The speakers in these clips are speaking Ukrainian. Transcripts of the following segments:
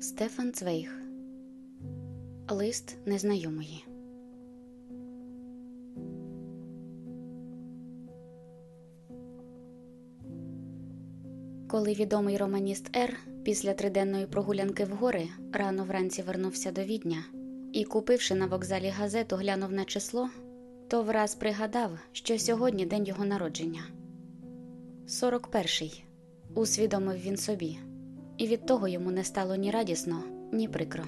Стефан Цвейг Лист незнайомої. Коли відомий романіст Р після триденної прогулянки в гори рано вранці вернувся до відня і, купивши на вокзалі газету, глянув на число, то враз пригадав, що сьогодні день його народження. 41-й. усвідомив він собі, і від того йому не стало ні радісно, ні прикро.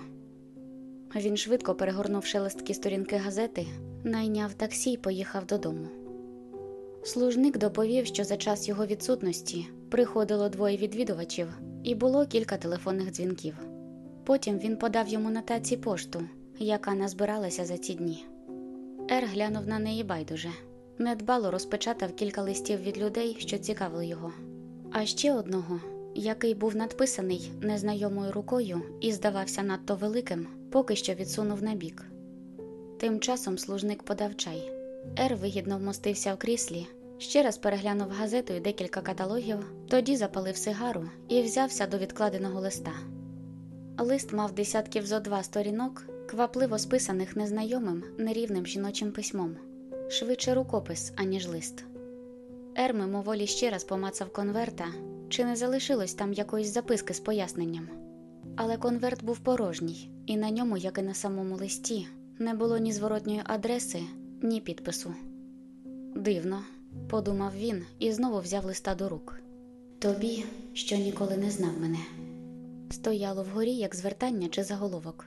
Він швидко перегорнувши листки сторінки газети, найняв таксі й поїхав додому. Служник доповів, що за час його відсутності приходило двоє відвідувачів і було кілька телефонних дзвінків. Потім він подав йому на таці пошту, яка назбиралася за ці дні. Ер глянув на неї байдуже, недбало розпечатав кілька листів від людей, що цікавили його, а ще одного, який був надписаний незнайомою рукою і здавався надто великим, поки що відсунув набік. Тим часом служник подав чай. Ер вигідно вмостився в кріслі, ще раз переглянув газету декілька каталогів, тоді запалив сигару і взявся до відкладеного листа. Лист мав десятків зо два сторінок, квапливо списаних незнайомим, нерівним жіночим письмом, швидше рукопис, аніж лист. Ер мимоволі ще раз помацав конверта, чи не залишилось там якоїсь записки з поясненням. Але конверт був порожній, і на ньому, як і на самому листі, не було ні зворотньої адреси, ні підпису. Дивно, подумав він і знову взяв листа до рук. Тобі, що ніколи не знав мене. Стояло вгорі як звертання чи заголовок.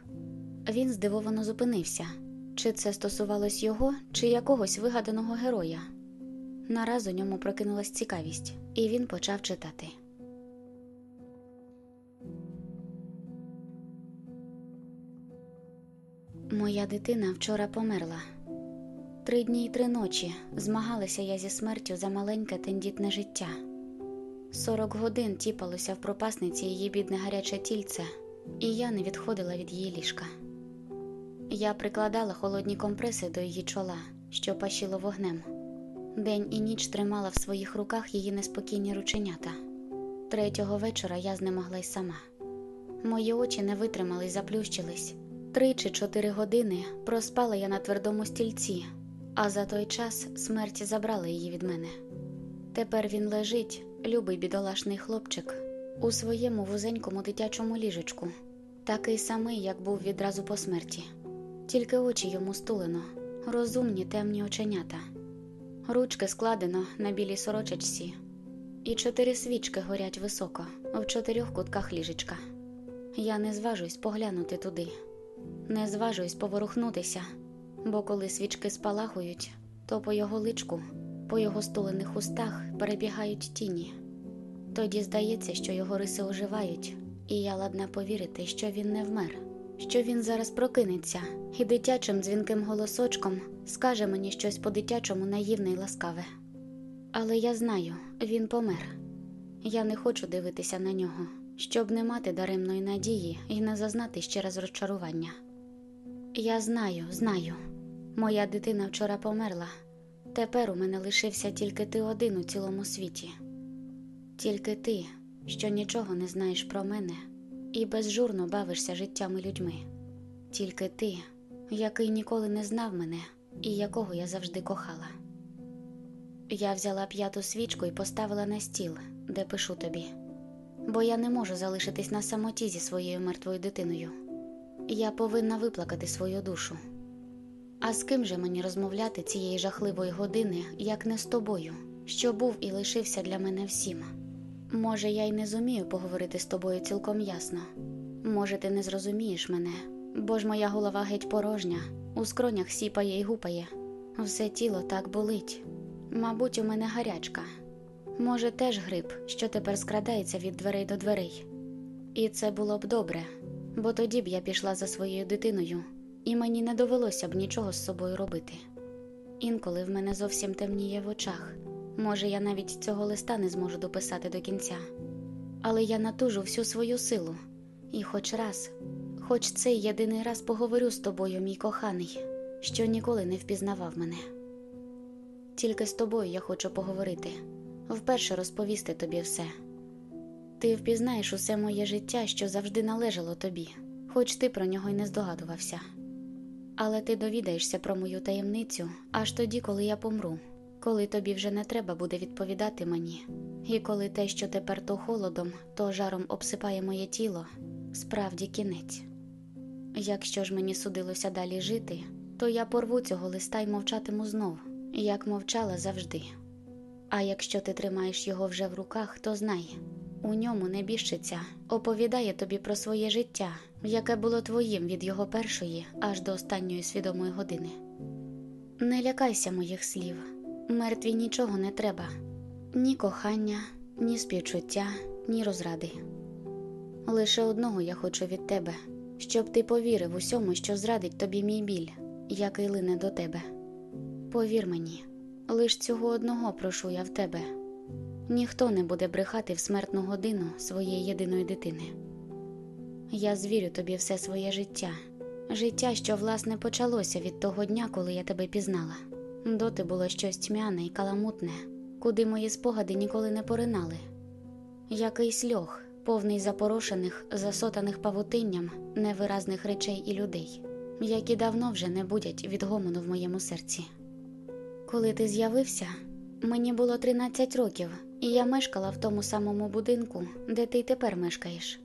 Він здивовано зупинився чи це стосувалось його, чи якогось вигаданого героя. Нараз у ньому прокинулась цікавість, і він почав читати. Моя дитина вчора померла. Три дні й три ночі змагалася я зі смертю за маленьке тендітне життя. Сорок годин тіпалося в пропасниці її бідне гаряче тільце, і я не відходила від її ліжка. Я прикладала холодні компреси до її чола, що пащило вогнем. День і ніч тримала в своїх руках її неспокійні рученята. Третього вечора я знемогла й сама. Мої очі не витримали й заплющились. Три чи чотири години проспала я на твердому стільці, а за той час смерть забрала її від мене. Тепер він лежить, любий бідолашний хлопчик, у своєму вузенькому дитячому ліжечку, такий самий, як був відразу по смерті, тільки очі йому стулено, розумні темні оченята, ручки складено на білій сорочечці, і чотири свічки горять високо, в чотирьох кутках ліжечка. Я не зважусь поглянути туди. Не зважуюсь поворухнутися, бо коли свічки спалахують, то по його личку, по його стулених устах перебігають тіні. Тоді здається, що його риси оживають, і я ладна повірити, що він не вмер, що він зараз прокинеться і дитячим дзвінким голосочком скаже мені щось по-дитячому наївне й ласкаве. Але я знаю, він помер. Я не хочу дивитися на нього щоб не мати даремної надії і не зазнати ще раз розчарування. Я знаю, знаю, моя дитина вчора померла. Тепер у мене лишився тільки ти один у цілому світі, тільки ти, що нічого не знаєш про мене і безжурно бавишся життями людьми, тільки ти, який ніколи не знав мене і якого я завжди кохала. Я взяла п'яту свічку і поставила на стіл, де пишу тобі бо я не можу залишитись на самоті зі своєю мертвою дитиною. Я повинна виплакати свою душу. А з ким же мені розмовляти цієї жахливої години, як не з тобою, що був і лишився для мене всім? Може, я й не зумію поговорити з тобою цілком ясно. Може, ти не зрозумієш мене, бо ж моя голова геть порожня, у скронях сіпає й гупає, все тіло так болить. Мабуть, у мене гарячка. Може, теж гриб, що тепер скрадається від дверей до дверей. І це було б добре, бо тоді б я пішла за своєю дитиною, і мені не довелося б нічого з собою робити. Інколи в мене зовсім темніє в очах. Може, я навіть цього листа не зможу дописати до кінця, але я натужу всю свою силу, і хоч раз, хоч цей єдиний раз поговорю з тобою, мій коханий, що ніколи не впізнавав мене. Тільки з тобою я хочу поговорити вперше розповісти тобі все. Ти впізнаєш усе моє життя, що завжди належало тобі, хоч ти про нього й не здогадувався. Але ти довідаєшся про мою таємницю аж тоді, коли я помру, коли тобі вже не треба буде відповідати мені, і коли те, що тепер то холодом, то жаром обсипає моє тіло, справді кінець. Якщо ж мені судилося далі жити, то я порву цього листа й мовчатиму знов, як мовчала завжди. А якщо ти тримаєш його вже в руках, то знай, у ньому небіжчиця оповідає тобі про своє життя, яке було твоїм від його першої аж до останньої свідомої години. Не лякайся моїх слів, мертві нічого не треба, ні кохання, ні співчуття, ні розради. Лише одного я хочу від тебе, щоб ти повірив усьому, що зрадить тобі мій біль, який лине до тебе. Повір мені, лиш цього одного прошу я в тебе. Ніхто не буде брехати в смертну годину своєї єдиної дитини. Я звірю тобі все своє життя, життя, що власне почалося від того дня, коли я тебе пізнала. Доти було щось тьмяне і каламутне, куди мої спогади ніколи не поринали. Якийсь льох, повний запорошених, засотаних павутинням невиразних речей і людей, які давно вже не будять відгомону в моєму серці. Коли ти з'явився, мені було 13 років, і я мешкала в тому самому будинку, де ти й тепер мешкаєш.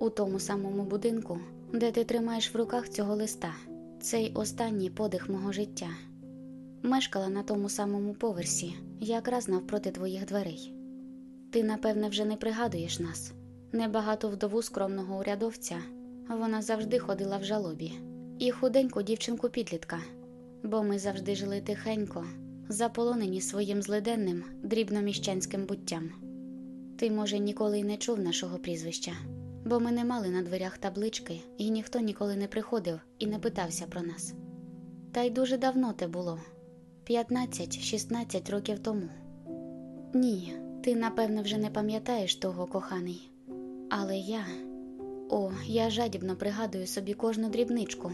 У тому самому будинку, де ти тримаєш в руках цього листа, цей останній подих мого життя. Мешкала на тому самому поверсі, якраз навпроти твоїх дверей. Ти, напевне, вже не пригадуєш нас. Небагато вдову скромного урядовця. Вона завжди ходила в жалобі, і худеньку дівчинку підлітка, бо ми завжди жили тихенько, заполонені своїм злиденним, дрібноміщанським буттям. Ти, може, ніколи й не чув нашого прізвища, бо ми не мали на дверях таблички, і ніхто ніколи не приходив і не питався про нас. Та й дуже давно те було 15-16 років тому. Ні, ти, напевно, вже не пам'ятаєш того, коханий. Але я, о, я жадібно пригадую собі кожну дрібничку.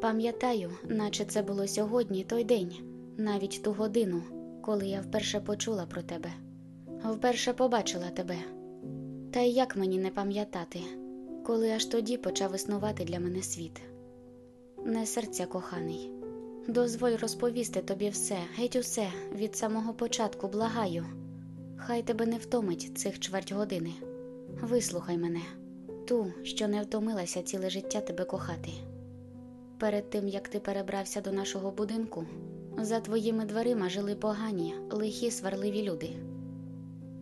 Пам'ятаю, наче це було сьогодні той день, навіть ту годину, коли я вперше почула про тебе, вперше побачила тебе. Та й як мені не пам'ятати, коли аж тоді почав існувати для мене світ. Не серця коханий, дозволь розповісти тобі все, геть усе від самого початку, благаю. Хай тебе не втомить цих чверть години. Вислухай мене, ту, що не втомилася ціле життя тебе кохати. Перед тим як ти перебрався до нашого будинку, за твоїми дверима жили погані, лихі, сварливі люди.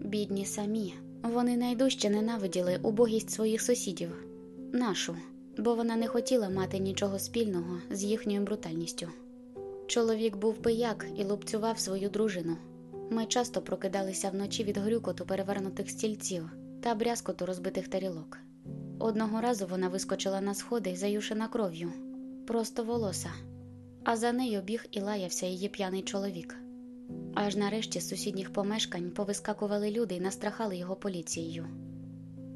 Бідні самі, вони найдужче ненавиділи убогість своїх сусідів, нашу, бо вона не хотіла мати нічого спільного з їхньою брутальністю. Чоловік був пияк і лупцював свою дружину. Ми часто прокидалися вночі від грюкоту перевернутих стільців та брязкоту розбитих тарілок. Одного разу вона вискочила на сходи, заюшена кров'ю, просто волоса, а за нею біг і лаявся її п'яний чоловік. Аж нарешті з сусідніх помешкань повискакували люди і настрахали його поліцією.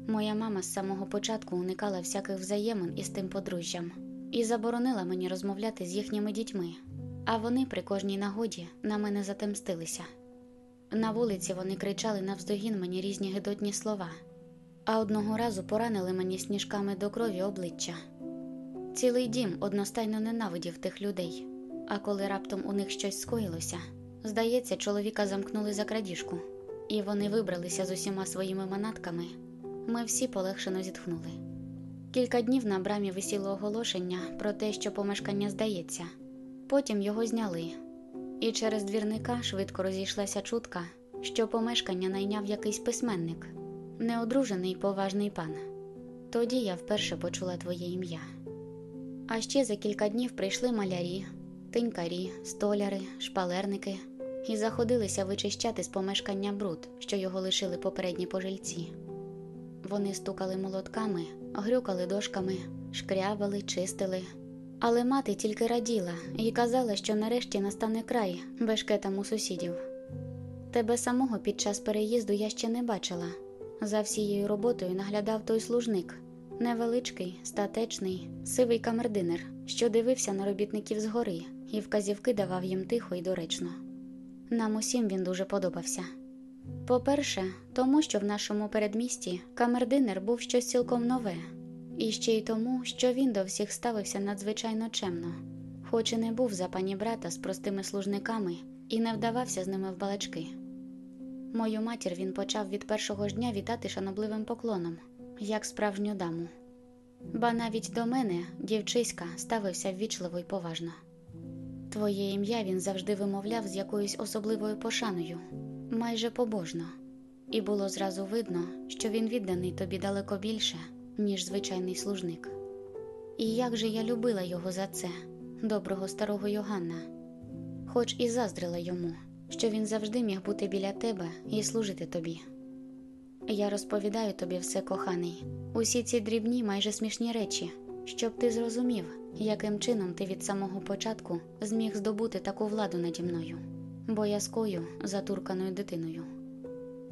Моя мама з самого початку уникала всяких взаємин із тим подружжям і заборонила мені розмовляти з їхніми дітьми, а вони при кожній нагоді на мене затемстилися. На вулиці вони кричали навздогін мені різні гидотні слова, а одного разу поранили мені сніжками до крові обличчя. Цілий дім одностайно ненавидів тих людей, а коли раптом у них щось скоїлося, здається, чоловіка замкнули за крадіжку, і вони вибралися з усіма своїми манатками. Ми всі полегшено зітхнули. Кілька днів на брамі висіло оголошення про те, що помешкання здається, потім його зняли і через двірника швидко розійшлася чутка, що помешкання найняв якийсь письменник, неодружений поважний пан. Тоді я вперше почула твоє ім'я. А ще за кілька днів прийшли малярі, тинькарі, столяри, шпалерники і заходилися вичищати з помешкання бруд, що його лишили попередні пожильці. Вони стукали молотками, грюкали дошками, шкрябали, чистили. Але мати тільки раділа і казала, що нарешті настане край бешкетам у сусідів. Тебе самого під час переїзду я ще не бачила. За всією роботою наглядав той служник невеличкий, статечний, сивий камердинер, що дивився на робітників згори і вказівки давав їм тихо і доречно. Нам усім він дуже подобався. По-перше, тому що в нашому передмісті камердинер був щось цілком нове, і ще й тому, що він до всіх ставився надзвичайно чемно, хоч і не був за пані брата з простими служниками і не вдавався з ними в балачки. Мою матір він почав від першого ж дня вітати шанобливим поклоном, як справжню даму. Ба навіть до мене, дівчиська, ставився ввічливо й поважно. Твоє ім'я він завжди вимовляв з якоюсь особливою пошаною, майже побожно, і було зразу видно, що він відданий тобі далеко більше, ніж звичайний служник. І як же я любила його за це, доброго старого Йоганна, хоч і заздрила йому, що він завжди міг бути біля тебе і служити тобі. Я розповідаю тобі все, коханий, усі ці дрібні, майже смішні речі, щоб ти зрозумів, яким чином ти від самого початку зміг здобути таку владу наді мною, боязкою, затурканою дитиною.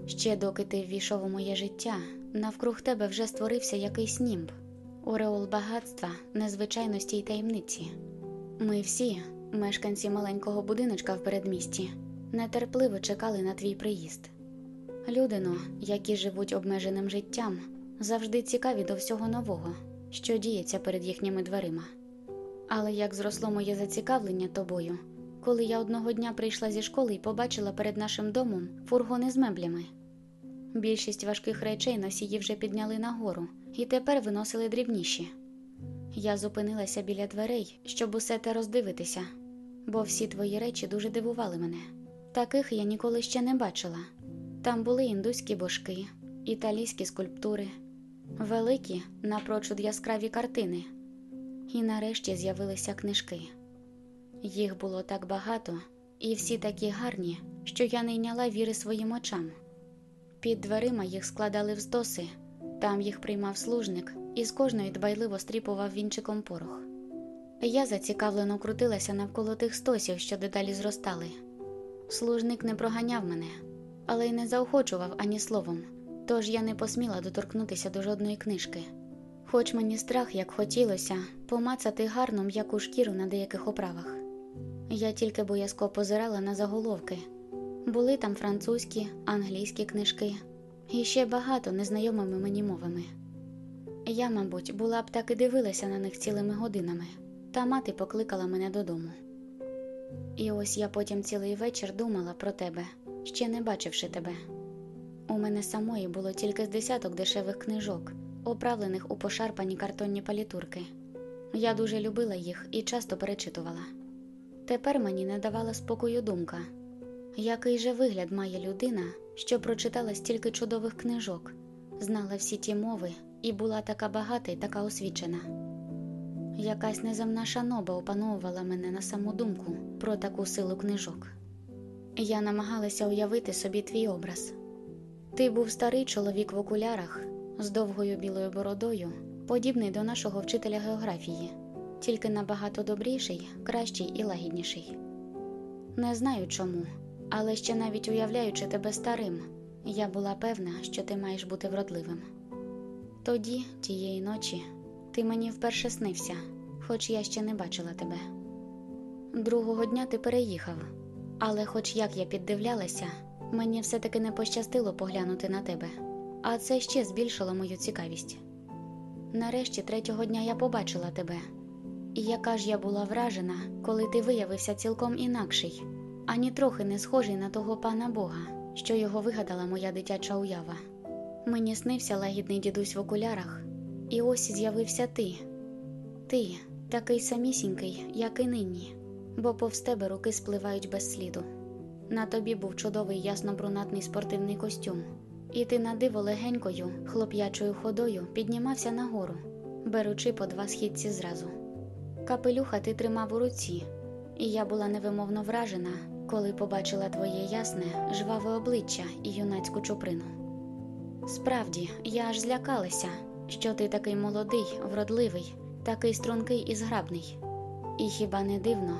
Ще доки ти ввійшов у моє життя, навкруг тебе вже створився якийсь німб, ореол багатства, незвичайності й таємниці. Ми всі, мешканці маленького будиночка в передмісті, нетерпливо чекали на твій приїзд. Людино, які живуть обмеженим життям, завжди цікаві до всього нового, що діється перед їхніми дверима. Але як зросло моє зацікавлення тобою, коли я одного дня прийшла зі школи і побачила перед нашим домом фургони з меблями. Більшість важких речей носії вже підняли нагору і тепер виносили дрібніші. Я зупинилася біля дверей, щоб усе те роздивитися, бо всі твої речі дуже дивували мене. Таких я ніколи ще не бачила. Там були індуські божки, італійські скульптури, великі, напрочуд яскраві картини, і нарешті з'явилися книжки. Їх було так багато, і всі такі гарні, що я не йняла віри своїм очам. Під дверима їх складали в стоси, там їх приймав служник і з кожної дбайливо стріпував вінчиком порох. Я зацікавлено крутилася навколо тих стосів, що дедалі зростали. Служник не проганяв мене але й не заохочував ані словом, тож я не посміла доторкнутися до жодної книжки. Хоч мені страх, як хотілося, помацати гарну м'яку шкіру на деяких оправах. Я тільки боязко позирала на заголовки були там французькі, англійські книжки і ще багато незнайомими мені мовами. Я, мабуть, була б так і дивилася на них цілими годинами, та мати покликала мене додому. І ось я потім цілий вечір думала про тебе ще не бачивши тебе. У мене самої було тільки з десяток дешевих книжок, оправлених у пошарпані картонні палітурки. Я дуже любила їх і часто перечитувала. Тепер мені не давала спокою думка, який же вигляд має людина, що прочитала стільки чудових книжок, знала всі ті мови і була така багата і така освічена. Якась неземна шаноба опановувала мене на саму думку про таку силу книжок. Я намагалася уявити собі твій образ. Ти був старий чоловік в окулярах з довгою білою бородою, подібний до нашого вчителя географії, тільки набагато добріший, кращий і лагідніший. Не знаю чому, але ще навіть уявляючи тебе старим, я була певна, що ти маєш бути вродливим. Тоді, тієї ночі, ти мені вперше снився, хоч я ще не бачила тебе. Другого дня ти переїхав. Але, хоч як я піддивлялася, мені все-таки не пощастило поглянути на тебе, а це ще збільшило мою цікавість. Нарешті третього дня я побачила тебе, і яка ж я була вражена, коли ти виявився цілком інакший, ані трохи не схожий на того пана Бога, що його вигадала моя дитяча уява. Мені снився лагідний дідусь в окулярах, і ось з'явився ти, ти такий самісінький, як і нині бо повз тебе руки спливають без сліду. На тобі був чудовий ясно-брунатний спортивний костюм, і ти на диво легенькою, хлоп'ячою ходою піднімався нагору, беручи по два східці зразу. Капелюха ти тримав у руці, і я була невимовно вражена, коли побачила твоє ясне, жваве обличчя і юнацьку чуприну. Справді, я аж злякалася, що ти такий молодий, вродливий, такий стрункий і зграбний. І хіба не дивно,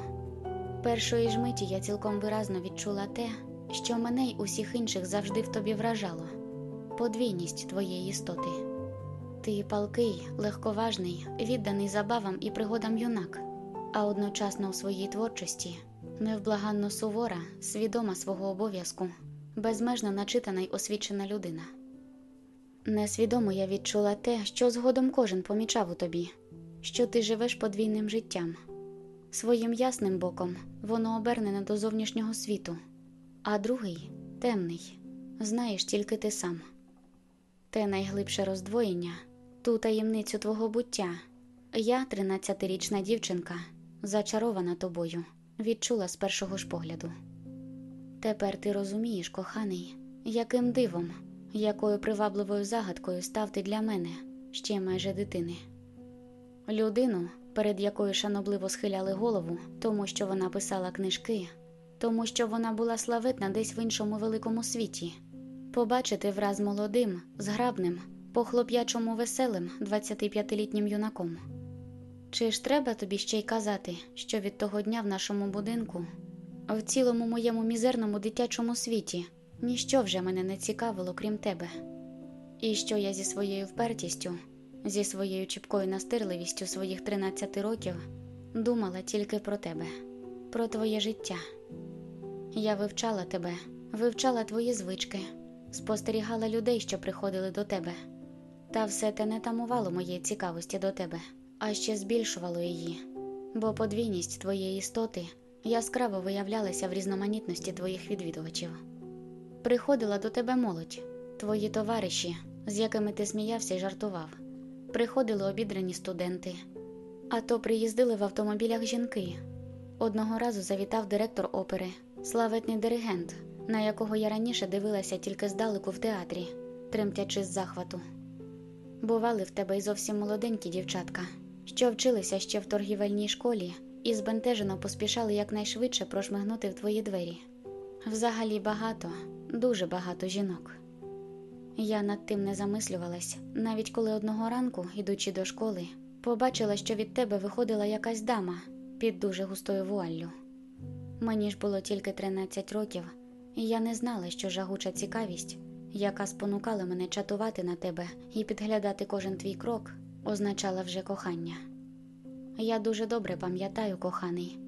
Першої ж миті я цілком виразно відчула те, що мене й усіх інших завжди в тобі вражало подвійність твоєї істоти. Ти палкий, легковажний, відданий забавам і пригодам юнак, а одночасно у своїй творчості невблаганно сувора, свідома свого обов'язку, безмежно начитана й освічена людина. Несвідомо я відчула те, що згодом кожен помічав у тобі, що ти живеш подвійним життям. Своїм ясним боком воно обернене до зовнішнього світу, а другий темний, знаєш тільки ти сам. Те найглибше роздвоєння, ту таємницю твого буття. Я, тринадцятирічна дівчинка, зачарована тобою, відчула з першого ж погляду. Тепер ти розумієш, коханий, яким дивом, якою привабливою загадкою став ти для мене ще майже дитини. Людину, перед якою шанобливо схиляли голову, тому що вона писала книжки, тому що вона була славетна десь в іншому великому світі, побачити враз молодим, зграбним, по хлоп'ячому веселим 25-літнім юнаком. Чи ж треба тобі ще й казати, що від того дня в нашому будинку, в цілому моєму мізерному дитячому світі, ніщо вже мене не цікавило, крім тебе, і що я зі своєю впертістю, зі своєю чіпкою настирливістю своїх 13 років думала тільки про тебе, про твоє життя. Я вивчала тебе, вивчала твої звички, спостерігала людей, що приходили до тебе, та все те не тамувало моєї цікавості до тебе а ще збільшувало її, бо подвійність твоєї істоти яскраво виявлялася в різноманітності твоїх відвідувачів. Приходила до тебе молодь, твої товариші, з якими ти сміявся і жартував, приходили обідрані студенти, а то приїздили в автомобілях жінки. Одного разу завітав директор опери, славетний диригент, на якого я раніше дивилася тільки здалеку в театрі, тремтячи з захвату. Бували в тебе й зовсім молоденькі дівчатка що вчилися ще в торгівельній школі і збентежено поспішали якнайшвидше прошмигнути в твої двері. Взагалі багато, дуже багато жінок. Я над тим не замислювалась, навіть коли одного ранку, ідучи до школи, побачила, що від тебе виходила якась дама під дуже густою вуаллю. Мені ж було тільки 13 років, і я не знала, що жагуча цікавість, яка спонукала мене чатувати на тебе і підглядати кожен твій крок, означала вже кохання. Я дуже добре пам'ятаю, коханий,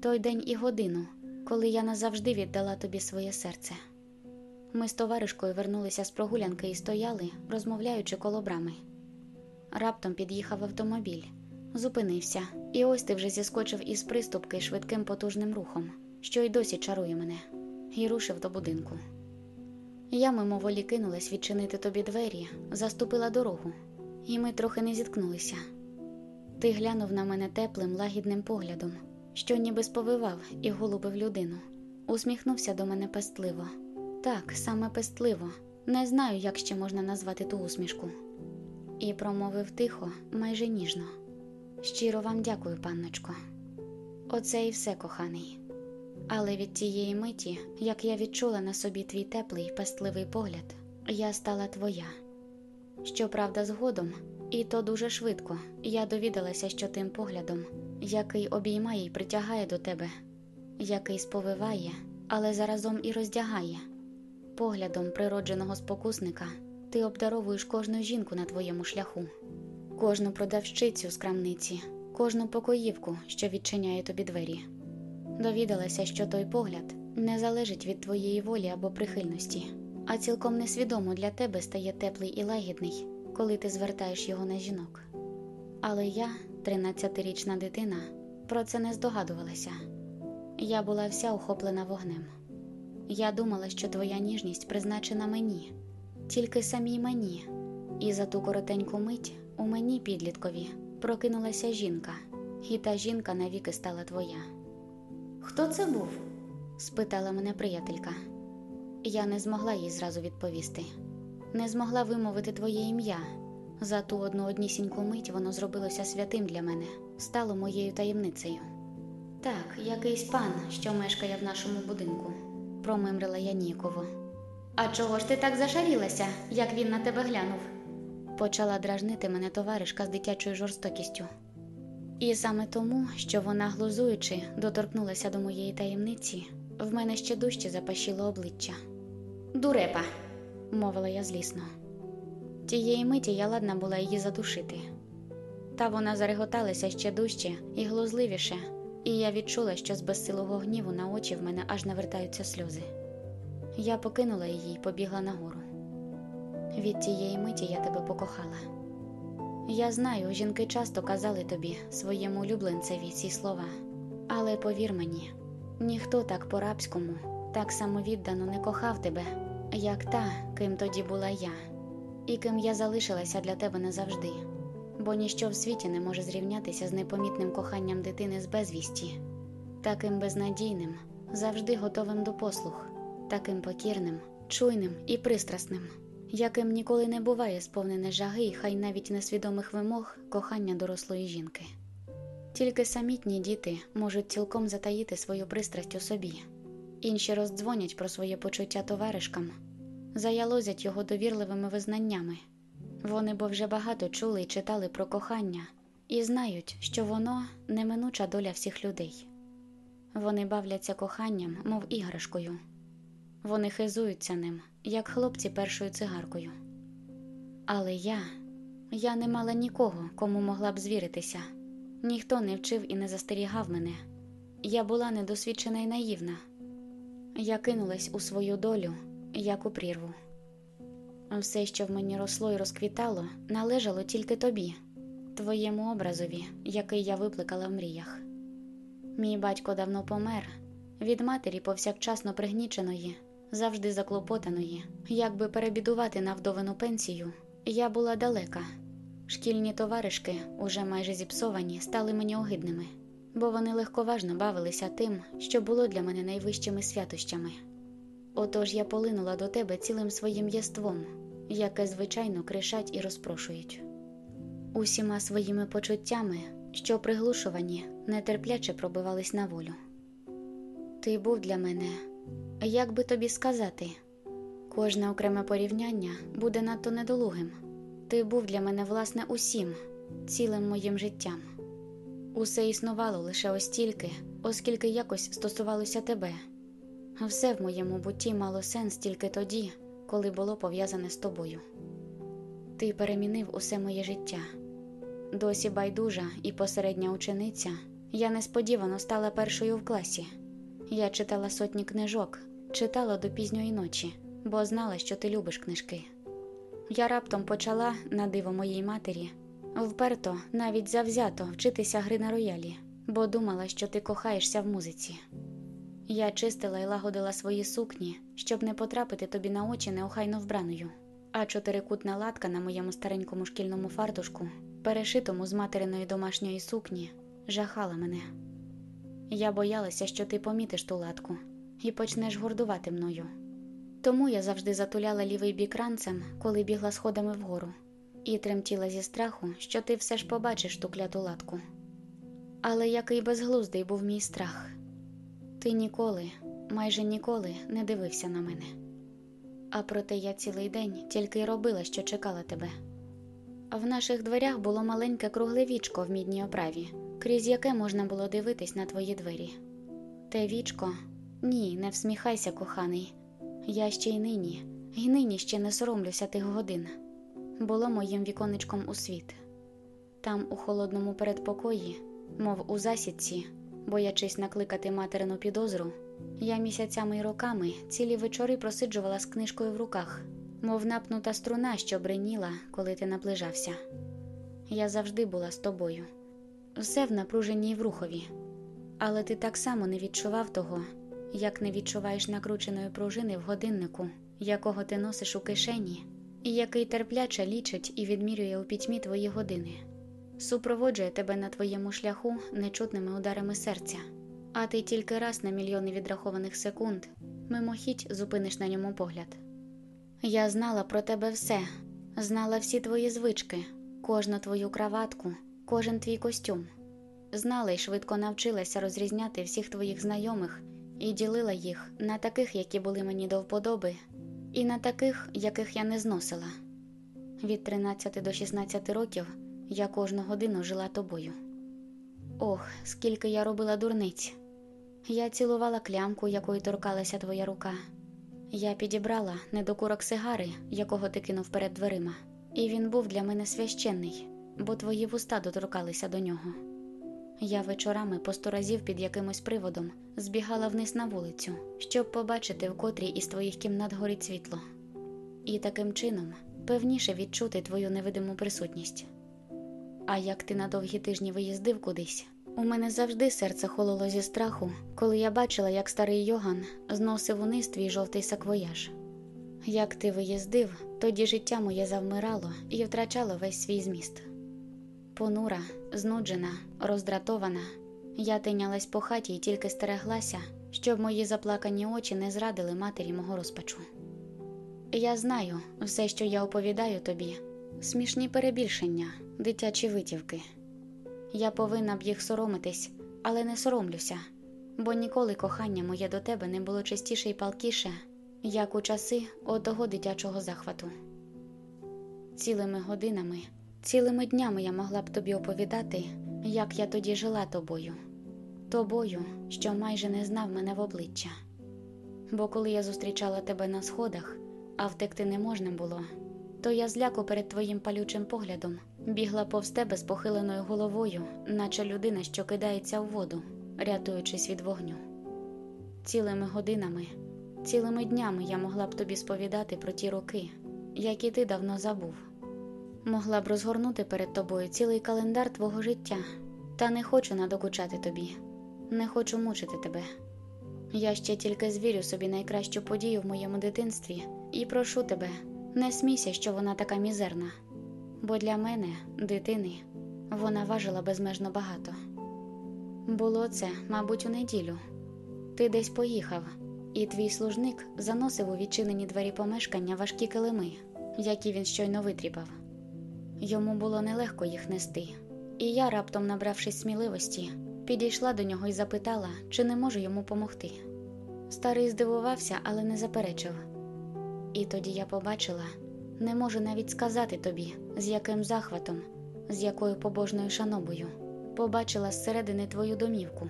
той день і годину, коли я назавжди віддала тобі своє серце. Ми з товаришкою вернулися з прогулянки і стояли, розмовляючи коло брами. Раптом під'їхав автомобіль, зупинився, і ось ти вже зіскочив із приступки швидким потужним рухом, що й досі чарує мене, і рушив до будинку. Я мимоволі кинулась відчинити тобі двері, заступила дорогу і ми трохи не зіткнулися. Ти глянув на мене теплим, лагідним поглядом, що ніби сповивав і голубив людину, усміхнувся до мене пестливо. Так, саме пестливо, не знаю, як ще можна назвати ту усмішку. І промовив тихо, майже ніжно. Щиро вам дякую, панночко. Оце і все коханий. Але від тієї миті, як я відчула на собі твій теплий, пестливий погляд, я стала твоя. Щоправда, згодом, і то дуже швидко, я довідалася, що тим поглядом, який обіймає й притягає до тебе, який сповиває, але заразом і роздягає. Поглядом природженого спокусника ти обдаровуєш кожну жінку на твоєму шляху, кожну продавщицю з крамниці, кожну покоївку, що відчиняє тобі двері. Довідалася, що той погляд не залежить від твоєї волі або прихильності а цілком несвідомо для тебе стає теплий і лагідний, коли ти звертаєш його на жінок. Але я, тринадцятирічна дитина, про це не здогадувалася. Я була вся охоплена вогнем. Я думала, що твоя ніжність призначена мені, тільки самій мені, і за ту коротеньку мить у мені, підліткові, прокинулася жінка, і та жінка навіки стала твоя. Хто це був? спитала мене приятелька. Я не змогла їй зразу відповісти, не змогла вимовити твоє ім'я. За ту одну однісіньку мить воно зробилося святим для мене, стало моєю таємницею. Так, якийсь пан, що мешкає в нашому будинку, промимрила я ніяково. А чого ж ти так зашарілася, як він на тебе глянув? Почала дражнити мене товаришка з дитячою жорстокістю. І саме тому, що вона, глузуючи, доторкнулася до моєї таємниці, в мене ще дужче запашіло обличчя. Дурепа, мовила я злісно. Тієї миті я ладна була її задушити. Та вона зареготалася ще дужче і глузливіше, і я відчула, що з безсилого гніву на очі в мене аж навертаються сльози. Я покинула її й побігла нагору. Від тієї миті я тебе покохала. Я знаю, жінки часто казали тобі, своєму улюбленцеві, ці слова, але повір мені, ніхто так по-рабському, так самовіддано не кохав тебе, як та, ким тоді була я, і ким я залишилася для тебе назавжди, бо ніщо в світі не може зрівнятися з непомітним коханням дитини з безвісті, таким безнадійним, завжди готовим до послуг, таким покірним, чуйним і пристрасним яким ніколи не буває сповнене жаги хай навіть несвідомих вимог кохання дорослої жінки. Тільки самітні діти можуть цілком затаїти свою пристрасть у собі, інші роздзвонять про своє почуття товаришкам, заялозять його довірливими визнаннями. Вони бо вже багато чули і читали про кохання і знають, що воно неминуча доля всіх людей. Вони бавляться коханням, мов іграшкою. Вони хизуються ним, як хлопці першою цигаркою. Але я, я не мала нікого, кому могла б звіритися, ніхто не вчив і не застерігав мене. Я була недосвідчена і наївна. Я кинулась у свою долю, як у прірву. Все, що в мені росло і розквітало, належало тільки тобі, твоєму образові, який я викликала в мріях. Мій батько давно помер від матері повсякчасно пригніченої завжди заклопотаної, як би перебідувати на вдовину пенсію, я була далека. Шкільні товаришки, уже майже зіпсовані, стали мені огидними, бо вони легковажно бавилися тим, що було для мене найвищими святощами. Отож я полинула до тебе цілим своїм єством, яке, звичайно, кришать і розпрошують. Усіма своїми почуттями, що приглушувані, нетерпляче пробивались на волю. Ти був для мене як би тобі сказати, кожне окреме порівняння буде надто недолугим. Ти був для мене, власне, усім, цілим моїм життям. Усе існувало лише ось тільки, оскільки якось стосувалося тебе. Все в моєму бутті мало сенс тільки тоді, коли було пов'язане з тобою. Ти перемінив усе моє життя. Досі байдужа і посередня учениця, я несподівано стала першою в класі. Я читала сотні книжок, читала до пізньої ночі, бо знала, що ти любиш книжки. Я раптом почала, на диво моїй матері, вперто, навіть завзято вчитися гри на роялі, бо думала, що ти кохаєшся в музиці. Я чистила і лагодила свої сукні, щоб не потрапити тобі на очі неохайно вбраною, а чотирикутна латка на моєму старенькому шкільному фартушку, перешитому з материної домашньої сукні, жахала мене. Я боялася, що ти помітиш ту латку і почнеш гордувати мною. Тому я завжди затуляла лівий бік ранцем, коли бігла сходами вгору, і тремтіла зі страху, що ти все ж побачиш ту кляту латку. Але який безглуздий був мій страх. Ти ніколи, майже ніколи не дивився на мене. А проте я цілий день тільки й робила, що чекала тебе. В наших дверях було маленьке кругле вічко в мідній оправі, крізь яке можна було дивитись на твої двері. Те вічко, ні, не всміхайся, коханий. Я ще й нині, й нині ще не соромлюся тих годин. Було моїм віконечком у світ. Там, у холодному передпокої, мов у засідці, боячись накликати материну підозру, я місяцями й роками цілі вечори просиджувала з книжкою в руках, мов напнута струна, що бреніла, коли ти наближався. Я завжди була з тобою, все в напруженні й в рухові, але ти так само не відчував того як не відчуваєш накрученої пружини в годиннику, якого ти носиш у кишені, і який терпляче лічить і відмірює у пітьмі твої години, супроводжує тебе на твоєму шляху нечутними ударами серця, а ти тільки раз на мільйони відрахованих секунд мимохідь зупиниш на ньому погляд. Я знала про тебе все, знала всі твої звички, кожну твою краватку, кожен твій костюм. Знала і швидко навчилася розрізняти всіх твоїх знайомих і ділила їх на таких, які були мені до вподоби, і на таких, яких я не зносила. Від 13 до 16 років я кожну годину жила тобою. Ох, скільки я робила дурниць. Я цілувала клямку, якою торкалася твоя рука. Я підібрала недокурок сигари, якого ти кинув перед дверима, і він був для мене священний, бо твої вуста доторкалися до нього. Я вечорами по сто разів під якимось приводом збігала вниз на вулицю, щоб побачити, в котрій із твоїх кімнат горить світло, і таким чином певніше відчути твою невидиму присутність. А як ти на довгі тижні виїздив кудись, у мене завжди серце хололо зі страху, коли я бачила, як старий Йоган зносив униз твій жовтий саквояж. Як ти виїздив, тоді життя моє завмирало і втрачало весь свій зміст. Понура, знуджена, роздратована, я тинялась по хаті і тільки стереглася, щоб мої заплакані очі не зрадили матері мого розпачу. Я знаю, все, що я оповідаю тобі, смішні перебільшення, дитячі витівки. Я повинна б їх соромитись, але не соромлюся, бо ніколи кохання моє до тебе не було чистіше і палкіше, як у часи отого дитячого захвату. Цілими годинами, цілими днями я могла б тобі оповідати, як я тоді жила тобою, тобою, що майже не знав мене в обличчя. Бо коли я зустрічала тебе на сходах, а втекти не можна було, то я зляку перед твоїм палючим поглядом бігла повз тебе з похиленою головою, наче людина, що кидається в воду, рятуючись від вогню. Цілими годинами, цілими днями я могла б тобі сповідати про ті роки, які ти давно забув. Могла б розгорнути перед тобою цілий календар твого життя, та не хочу надокучати тобі, не хочу мучити тебе. Я ще тільки звірю собі найкращу подію в моєму дитинстві і прошу тебе, не смійся, що вона така мізерна, бо для мене, дитини, вона важила безмежно багато. Було це, мабуть, у неділю. Ти десь поїхав, і твій служник заносив у відчинені двері помешкання важкі килими, які він щойно витріпав. Йому було нелегко їх нести, і я, раптом набравшись сміливості, підійшла до нього і запитала, чи не можу йому помогти. Старий здивувався, але не заперечив. І тоді я побачила, не можу навіть сказати тобі, з яким захватом, з якою побожною шанобою, побачила зсередини твою домівку,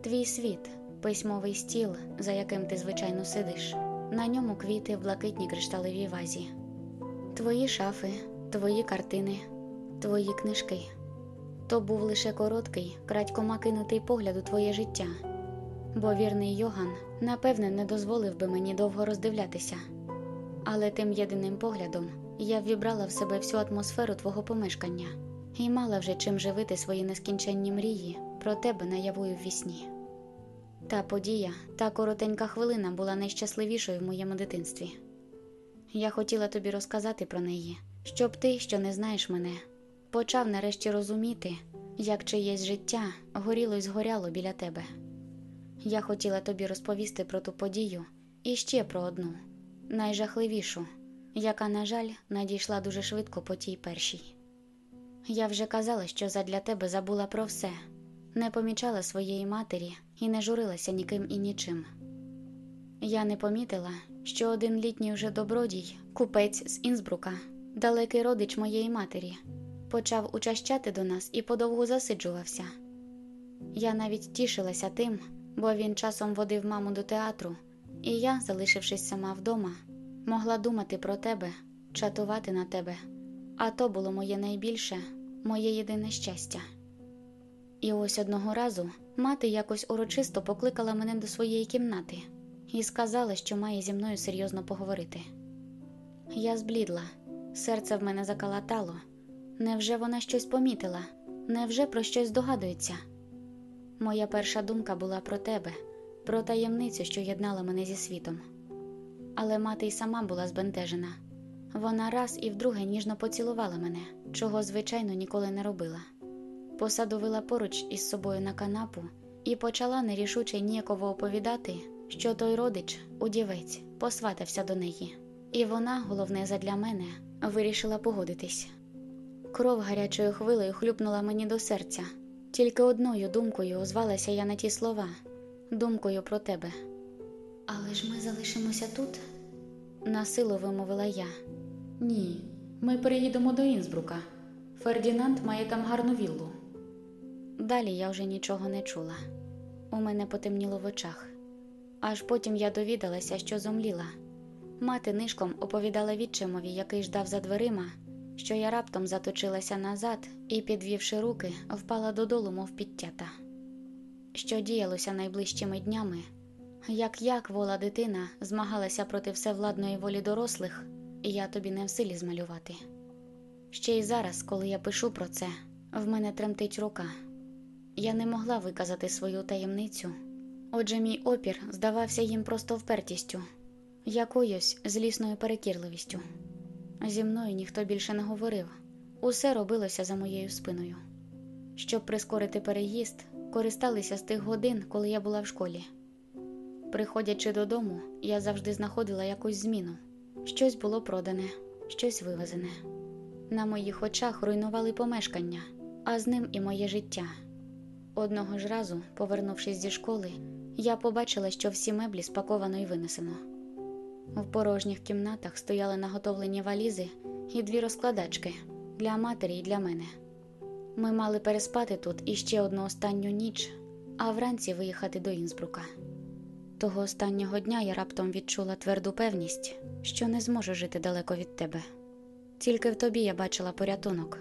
твій світ, письмовий стіл, за яким ти звичайно сидиш, на ньому квіти в блакитній кришталевій вазі, твої шафи, твої картини, твої книжки. То був лише короткий, крадькома кинутий погляд у твоє життя, бо вірний Йоган, напевне, не дозволив би мені довго роздивлятися. Але тим єдиним поглядом я ввібрала в себе всю атмосферу твого помешкання і мала вже чим живити свої нескінченні мрії про тебе наявою в вісні. Та подія, та коротенька хвилина була найщасливішою в моєму дитинстві. Я хотіла тобі розказати про неї, щоб ти, що не знаєш мене, почав нарешті розуміти, як чиєсь життя горіло й згоряло біля тебе. Я хотіла тобі розповісти про ту подію і ще про одну найжахливішу, яка, на жаль, надійшла дуже швидко по тій першій. Я вже казала, що задля тебе забула про все, не помічала своєї матері і не журилася ніким і нічим. Я не помітила, що один літній вже добродій, купець з Інсбрука, далекий родич моєї матері, почав учащати до нас і подовго засиджувався. Я навіть тішилася тим, бо він часом водив маму до театру, і я, залишившись сама вдома, могла думати про тебе, чатувати на тебе, а то було моє найбільше, моє єдине щастя. І ось одного разу мати якось урочисто покликала мене до своєї кімнати і сказала, що має зі мною серйозно поговорити. Я зблідла, серце в мене закалатало. Невже вона щось помітила? Невже про щось здогадується? Моя перша думка була про тебе, про таємницю, що єднала мене зі світом. Але мати й сама була збентежена. Вона раз і вдруге ніжно поцілувала мене, чого, звичайно, ніколи не робила. Посадовила поруч із собою на канапу і почала нерішуче ніяково оповідати, що той родич, удівець, посватався до неї, і вона, головне задля мене, вирішила погодитись. Кров гарячою хвилею хлюпнула мені до серця. Тільки одною думкою озвалася я на ті слова, думкою про тебе. Але ж ми залишимося тут? насилу вимовила я. Ні, ми переїдемо до Інсбрука. Фердінанд має там гарну віллу. Далі я вже нічого не чула. У мене потемніло в очах. Аж потім я довідалася, що зомліла. Мати нишком оповідала відчимові, який ждав за дверима, що я раптом заточилася назад і, підвівши руки, впала додолу, мов підтята. Що діялося найближчими днями, як як вола дитина змагалася проти всевладної волі дорослих, я тобі не в силі змалювати. Ще й зараз, коли я пишу про це, в мене тремтить рука. Я не могла виказати свою таємницю, отже, мій опір здавався їм просто впертістю, якоюсь злісною перекірливістю. Зі мною ніхто більше не говорив, усе робилося за моєю спиною. Щоб прискорити переїзд, користалися з тих годин, коли я була в школі. Приходячи додому, я завжди знаходила якусь зміну. Щось було продане, щось вивезене. На моїх очах руйнували помешкання, а з ним і моє життя. Одного ж разу, повернувшись зі школи, я побачила, що всі меблі спаковано і винесено. В порожніх кімнатах стояли наготовлені валізи і дві розкладачки для матері і для мене. Ми мали переспати тут іще одну останню ніч, а вранці виїхати до Інсбрука. Того останнього дня я раптом відчула тверду певність, що не зможу жити далеко від тебе. Тільки в тобі я бачила порятунок.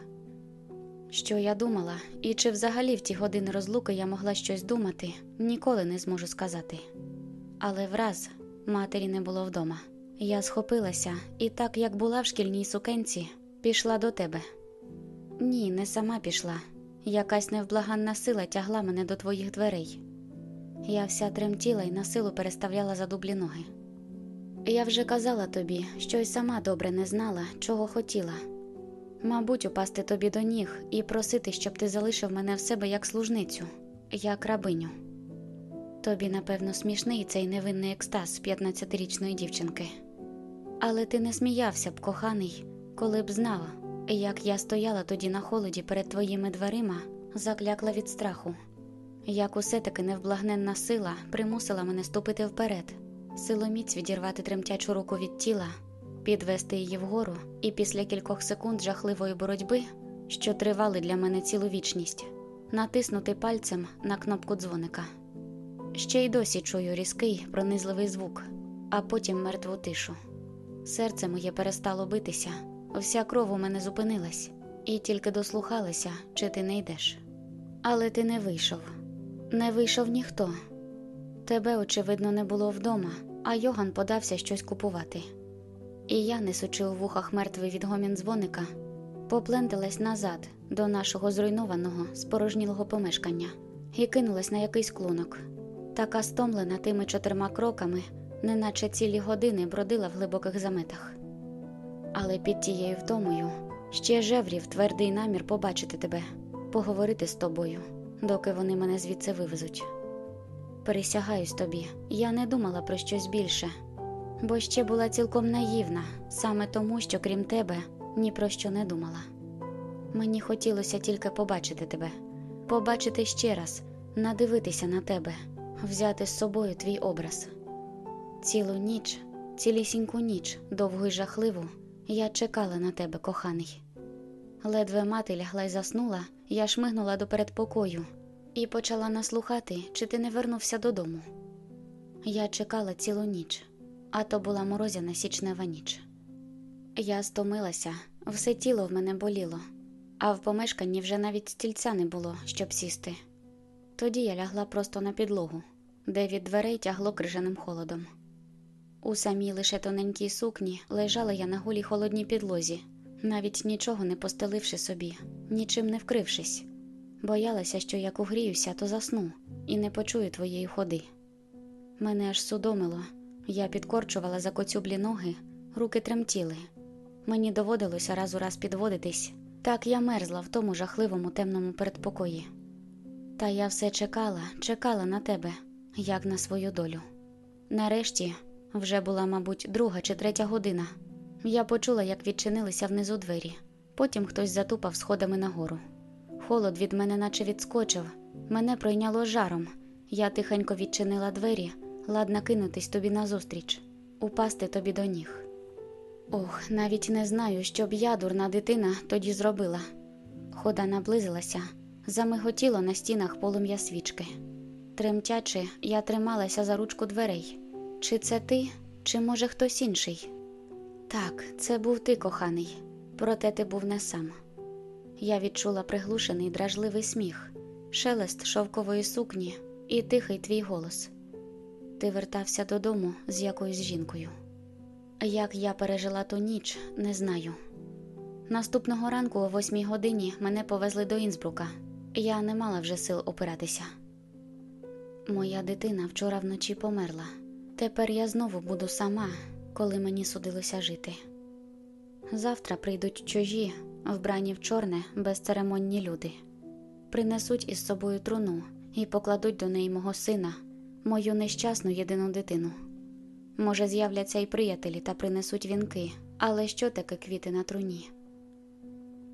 Що я думала, і чи взагалі в ті години розлуки я могла щось думати, ніколи не зможу сказати. Але враз матері не було вдома. Я схопилася і, так як була в шкільній сукенці, пішла до тебе. Ні, не сама пішла. Якась невблаганна сила тягла мене до твоїх дверей. Я вся тремтіла і на силу переставляла задублі ноги. Я вже казала тобі, що й сама добре не знала, чого хотіла. Мабуть, упасти тобі до ніг і просити, щоб ти залишив мене в себе як служницю, як рабиню. Тобі, напевно, смішний цей невинний екстаз 15-річної дівчинки. Але ти не сміявся б, коханий, коли б знав, як я стояла тоді на холоді перед твоїми дверима, заклякла від страху, як усе таки невблагненна сила примусила мене ступити вперед, силоміць відірвати тремтячу руку від тіла, підвести її вгору, і після кількох секунд жахливої боротьби, що тривали для мене цілу вічність, натиснути пальцем на кнопку дзвоника. Ще й досі чую різкий, пронизливий звук, а потім мертву тишу. Серце моє перестало битися, вся кров у мене зупинилась, і тільки дослухалася, чи ти не йдеш. Але ти не вийшов, не вийшов ніхто. Тебе, очевидно, не було вдома, а Йоган подався щось купувати. І я, несучи у вухах мертвий відгомін дзвоника, попленталась назад до нашого зруйнованого, спорожнілого помешкання і кинулась на якийсь клунок. Така стомлена тими чотирма кроками, неначе цілі години бродила в глибоких заметах. Але під тією втомою ще жеврів твердий намір побачити тебе, поговорити з тобою, доки вони мене звідси вивезуть. Пересягаюсь тобі, я не думала про щось більше, бо ще була цілком наївна, саме тому, що крім тебе ні про що не думала. Мені хотілося тільки побачити тебе, побачити ще раз, надивитися на тебе взяти з собою твій образ. Цілу ніч, цілісіньку ніч, довгу й жахливу, я чекала на тебе, коханий. Ледве мати лягла й заснула, я шмигнула до передпокою і почала наслухати, чи ти не вернувся додому. Я чекала цілу ніч, а то була морозяна січнева ніч. Я стомилася, все тіло в мене боліло, а в помешканні вже навіть стільця не було, щоб сісти. Тоді я лягла просто на підлогу, де від дверей тягло крижаним холодом. У самій лише тоненькій сукні лежала я на голій холодній підлозі, навіть нічого не постеливши собі, нічим не вкрившись, боялася, що як угріюся, то засну і не почую твоєї ходи. Мене аж судомило, я підкорчувала за коцюблі ноги, руки тремтіли. Мені доводилося раз у раз підводитись, так я мерзла в тому жахливому темному передпокої. Та я все чекала, чекала на тебе, як на свою долю. Нарешті вже була, мабуть, друга чи третя година. Я почула, як відчинилися внизу двері. Потім хтось затупав сходами нагору. Холод від мене, наче відскочив, мене пройняло жаром. Я тихенько відчинила двері, ладна кинутись тобі назустріч, упасти тобі до ніг. Ох, навіть не знаю, що б я, дурна дитина, тоді зробила. Хода наблизилася, замиготіло на стінах полум'я свічки. Тремтячи, я трималася за ручку дверей. Чи це ти, чи може хтось інший? Так, це був ти, коханий. Проте ти був не сам. Я відчула приглушений дражливий сміх, шелест шовкової сукні і тихий твій голос. Ти вертався додому з якоюсь жінкою. Як я пережила ту ніч, не знаю. Наступного ранку о восьмій годині мене повезли до Інсбрука. Я не мала вже сил опиратися. Моя дитина вчора вночі померла. Тепер я знову буду сама, коли мені судилося жити. Завтра прийдуть чужі, вбрані в чорне, безцеремонні люди, принесуть із собою труну і покладуть до неї мого сина, мою нещасну єдину дитину. Може, з'являться й приятелі та принесуть вінки, але що таке квіти на труні?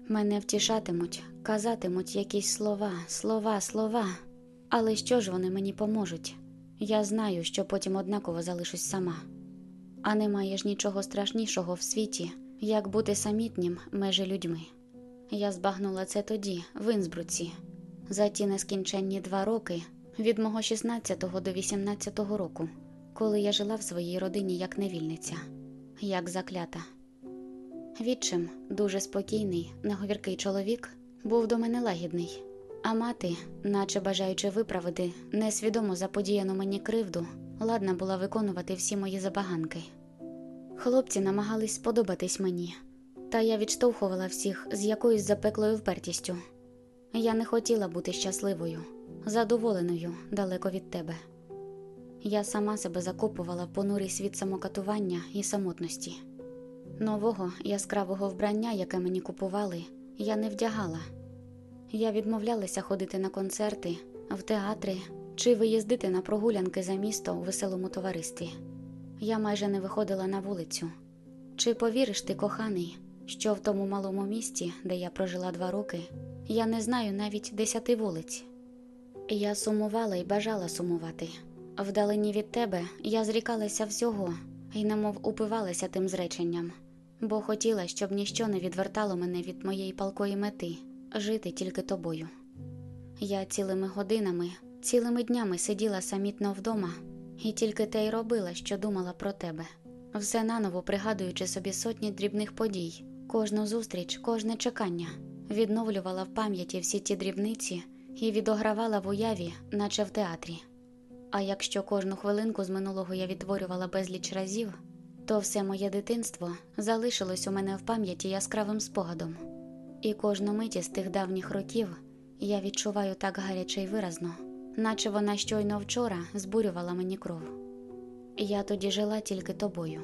Мене втішатимуть, казатимуть якісь слова, слова, слова. Але що ж вони мені поможуть? Я знаю, що потім однаково залишусь сама. А немає ж нічого страшнішого в світі, як бути самітнім межі людьми. Я збагнула це тоді, в Інсбруці, за ті нескінченні два роки від мого 16 до 18 року, коли я жила в своїй родині як невільниця, як заклята. Відчим, дуже спокійний, неговіркий чоловік, був до мене лагідний, а мати, наче бажаючи виправити несвідомо заподіяну мені кривду, ладна була виконувати всі мої забаганки. Хлопці намагались сподобатись мені, та я відштовхувала всіх з якоюсь запеклою впертістю. Я не хотіла бути щасливою, задоволеною далеко від тебе. Я сама себе закопувала в понурий світ самокатування і самотності. Нового яскравого вбрання, яке мені купували, я не вдягала. Я відмовлялася ходити на концерти, в театри чи виїздити на прогулянки за місто у веселому товаристві. Я майже не виходила на вулицю. Чи повіриш ти, коханий, що в тому малому місті, де я прожила два роки, я не знаю навіть десяти вулиць. Я сумувала і бажала сумувати. Вдалині від тебе я зрікалася всього і немов упивалася тим зреченням, бо хотіла, щоб ніщо не відвертало мене від моєї палкої мети жити тільки тобою. Я цілими годинами, цілими днями сиділа самітно вдома і тільки те й робила, що думала про тебе, все наново пригадуючи собі сотні дрібних подій, кожну зустріч, кожне чекання, відновлювала в пам'яті всі ті дрібниці і відогравала в уяві, наче в театрі. А якщо кожну хвилинку з минулого я відтворювала безліч разів, то все моє дитинство залишилось у мене в пам'яті яскравим спогадом, і кожну миті з тих давніх років я відчуваю так гаряче й виразно, наче вона щойно вчора збурювала мені кров. Я тоді жила тільки тобою.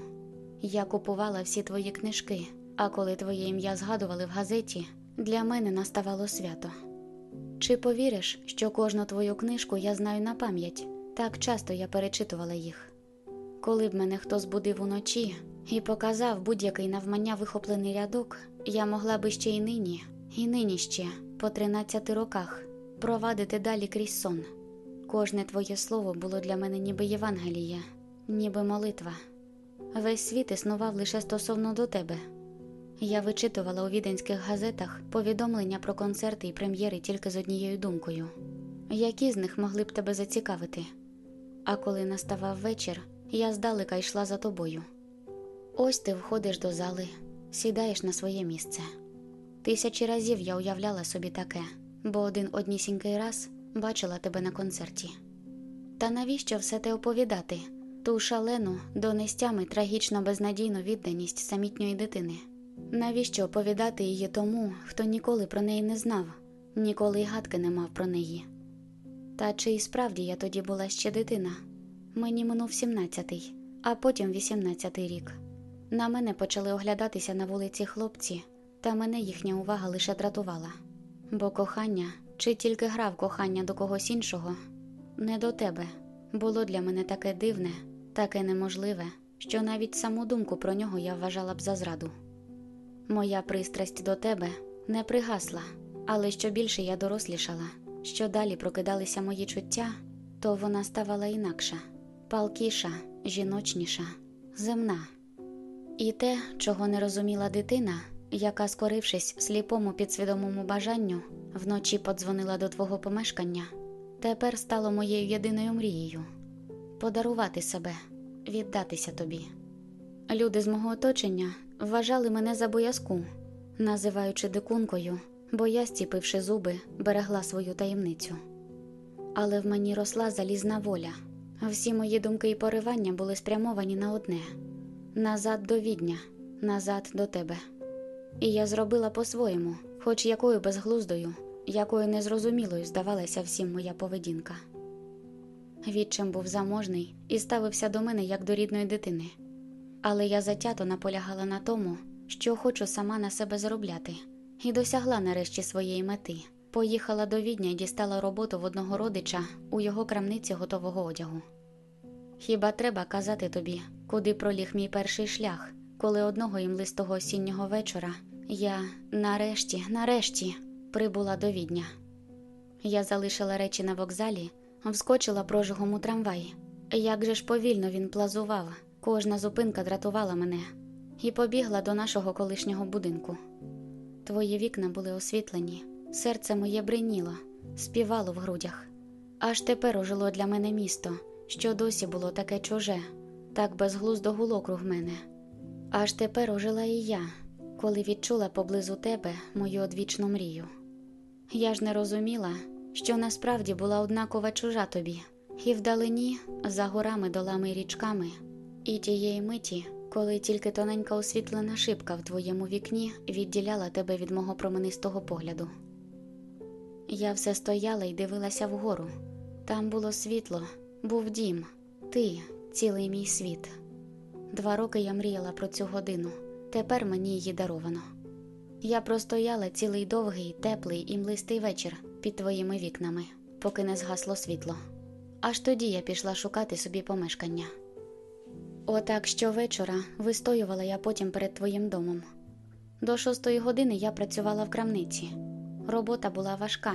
Я купувала всі твої книжки, а коли твоє ім'я згадували в газеті, для мене наставало свято. Чи повіриш, що кожну твою книжку я знаю на пам'ять? Так часто я перечитувала їх. Коли б мене хто збудив уночі і показав будь-який навмання вихоплений рядок, я могла би ще й нині, і нині ще, по тринадцяти роках, провадити далі крізь сон. Кожне твоє слово було для мене ніби Євангеліє, ніби молитва. Весь світ існував лише стосовно до тебе. Я вичитувала у віденських газетах повідомлення про концерти і прем'єри тільки з однією думкою які з них могли б тебе зацікавити. А коли наставав вечір, я здалека йшла за тобою. Ось ти входиш до зали, сідаєш на своє місце. Тисячі разів я уявляла собі таке, бо один однісінький раз бачила тебе на концерті. Та навіщо все те оповідати? Ту шалену, до нестями трагічно безнадійну відданість самітньої дитини. Навіщо оповідати її тому, хто ніколи про неї не знав, ніколи й гадки не мав про неї? Та чи і справді я тоді була ще дитина? Мені минув сімнадцятий, а потім вісімнадцятий рік. На мене почали оглядатися на вулиці хлопці, та мене їхня увага лише дратувала. Бо кохання, чи тільки грав кохання до когось іншого, не до тебе, було для мене таке дивне, таке неможливе, що навіть саму думку про нього я вважала б за зраду. Моя пристрасть до тебе не пригасла, але що більше я дорослішала що далі прокидалися мої чуття, то вона ставала інакша, палкіша, жіночніша, земна. І те, чого не розуміла дитина, яка, скорившись сліпому підсвідомому бажанню, вночі подзвонила до твого помешкання, тепер стало моєю єдиною мрією подарувати себе, віддатися тобі. Люди з мого оточення вважали мене за боязку, називаючи дикункою, бо я, стіпивши зуби, берегла свою таємницю. Але в мені росла залізна воля. Всі мої думки і поривання були спрямовані на одне назад до відня, назад до тебе. І я зробила по-своєму, хоч якою безглуздою, якою незрозумілою здавалася всім моя поведінка. Відчим був заможний і ставився до мене як до рідної дитини, але я затято наполягала на тому, що хочу сама на себе заробляти, і досягла нарешті своєї мети. Поїхала до відня і дістала роботу в одного родича у його крамниці готового одягу. Хіба треба казати тобі, куди проліг мій перший шлях, коли одного імлистого осіннього вечора я нарешті, нарешті прибула до відня. Я залишила речі на вокзалі, вскочила прожигом у трамвай. Як же ж повільно він плазував, кожна зупинка дратувала мене, і побігла до нашого колишнього будинку. Твої вікна були освітлені, серце моє бриніло, співало в грудях. Аж тепер ожило для мене місто, що досі було таке чуже, так безглуздо гуло круг мене. Аж тепер ожила і я, коли відчула поблизу тебе мою одвічну мрію. Я ж не розуміла, що насправді була однакова чужа тобі, і вдалині, за горами, долами і річками, і тієї миті, коли тільки тоненька освітлена шибка в твоєму вікні відділяла тебе від мого променистого погляду. Я все стояла і дивилася вгору. Там було світло, був дім, ти, цілий мій світ. Два роки я мріяла про цю годину, тепер мені її даровано. Я простояла цілий довгий, теплий і млистий вечір під твоїми вікнами, поки не згасло світло. Аж тоді я пішла шукати собі помешкання. Отак щовечора вистоювала я потім перед твоїм домом. До шостої години я працювала в крамниці. Робота була важка,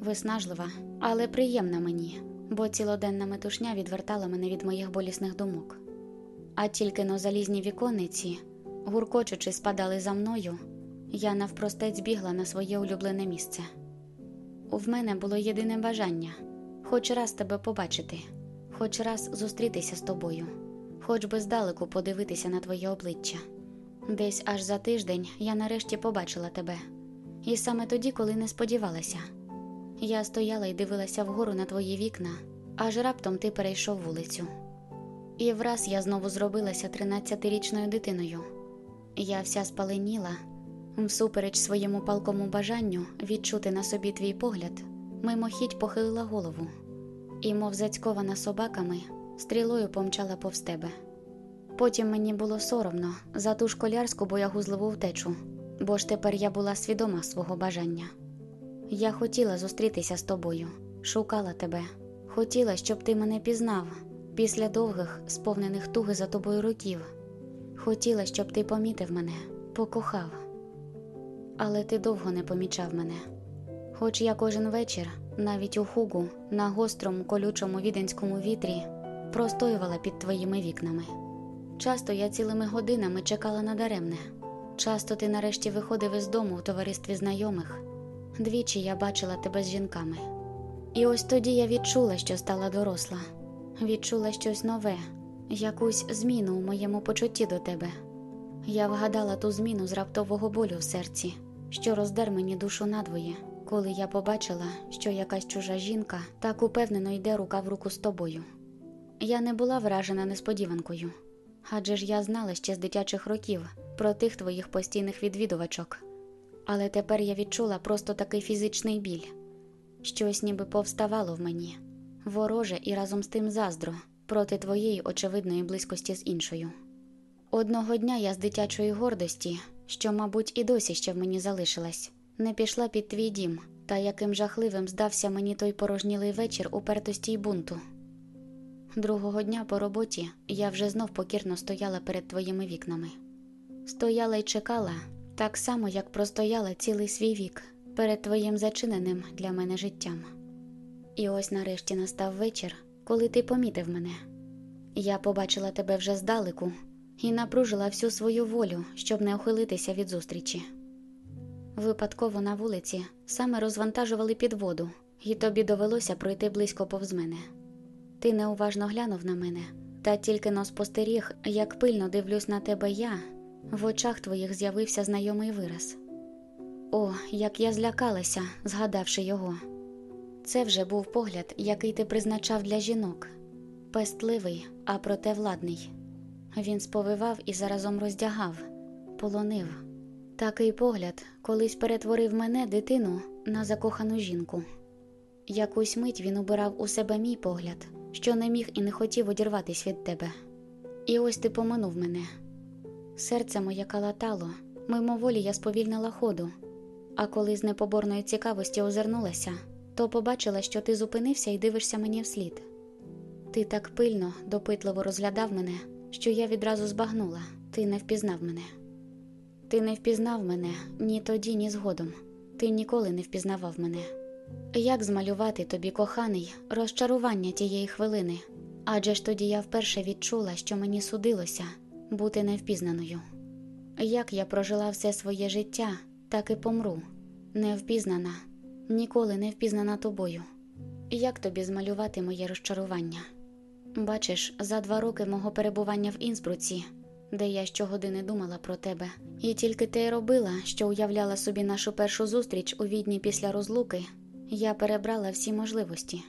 виснажлива, але приємна мені, бо цілоденна метушня відвертала мене від моїх болісних думок. А тільки но залізні віконниці, гуркочучи, спадали за мною, я навпростець бігла на своє улюблене місце. В мене було єдине бажання хоч раз тебе побачити, хоч раз зустрітися з тобою, хоч би здалеку подивитися на твоє обличчя. Десь аж за тиждень я нарешті побачила тебе, і саме тоді, коли не сподівалася. Я стояла і дивилася вгору на твої вікна, аж раптом ти перейшов вулицю. І враз я знову зробилася тринадцятирічною дитиною. Я вся спаленіла, всупереч своєму палкому бажанню відчути на собі твій погляд, мимохідь похилила голову і, мов зацькована собаками, стрілою помчала повз тебе. Потім мені було соромно за ту школярську боягузливу втечу, бо ж тепер я була свідома свого бажання. Я хотіла зустрітися з тобою, шукала тебе, хотіла, щоб ти мене пізнав після довгих, сповнених туги за тобою років. Хотіла, щоб ти помітив мене, покохав. Але ти довго не помічав мене. Хоч я кожен вечір, навіть у хугу, на гострому колючому віденському вітрі, простоювала під твоїми вікнами. Часто я цілими годинами чекала на даремне. Часто ти нарешті виходив із дому в товаристві знайомих. Двічі я бачила тебе з жінками. І ось тоді я відчула, що стала доросла, відчула щось нове, якусь зміну у моєму почутті до тебе. Я вгадала ту зміну з раптового болю в серці, що роздер мені душу надвоє, коли я побачила, що якась чужа жінка так упевнено йде рука в руку з тобою. Я не була вражена несподіванкою, адже ж я знала ще з дитячих років про тих твоїх постійних відвідувачок. Але тепер я відчула просто такий фізичний біль, щось ніби повставало в мені, вороже і разом з тим заздро проти твоєї очевидної близькості з іншою. Одного дня я з дитячої гордості, що, мабуть, і досі ще в мені залишилась, не пішла під твій дім, та яким жахливим здався мені той порожнілий вечір упертості й бунту. Другого дня по роботі я вже знов покірно стояла перед твоїми вікнами. Стояла й чекала, так само, як простояла цілий свій вік перед твоїм зачиненим для мене життям. І ось нарешті настав вечір, коли ти помітив мене. Я побачила тебе вже здалеку і напружила всю свою волю, щоб не ухилитися від зустрічі. Випадково на вулиці саме розвантажували підводу, і тобі довелося пройти близько повз мене. Ти неуважно глянув на мене, та тільки но спостеріг, як пильно дивлюсь на тебе я, в очах твоїх з'явився знайомий вираз. О, як я злякалася, згадавши його. Це вже був погляд, який ти призначав для жінок пестливий, а проте владний. Він сповивав і заразом роздягав, полонив. Такий погляд колись перетворив мене, дитину, на закохану жінку. Якусь мить він убирав у себе мій погляд, що не міг і не хотів одірватись від тебе. І ось ти поминув мене. Серце моє калатало, мимоволі я сповільнила ходу, а коли з непоборної цікавості озирнулася, то побачила, що ти зупинився і дивишся мені вслід. Ти так пильно, допитливо розглядав мене, що я відразу збагнула, ти не впізнав мене. Ти не впізнав мене ні тоді, ні згодом. Ти ніколи не впізнавав мене. Як змалювати тобі, коханий, розчарування тієї хвилини? Адже ж тоді я вперше відчула, що мені судилося бути невпізнаною. Як я прожила все своє життя, так і помру, невпізнана, ніколи не впізнана тобою. Як тобі змалювати моє розчарування? Бачиш, за два роки мого перебування в Інсбруці, де я щогодини думала про тебе, і тільки те й робила, що уявляла собі нашу першу зустріч у відні після розлуки, я перебрала всі можливості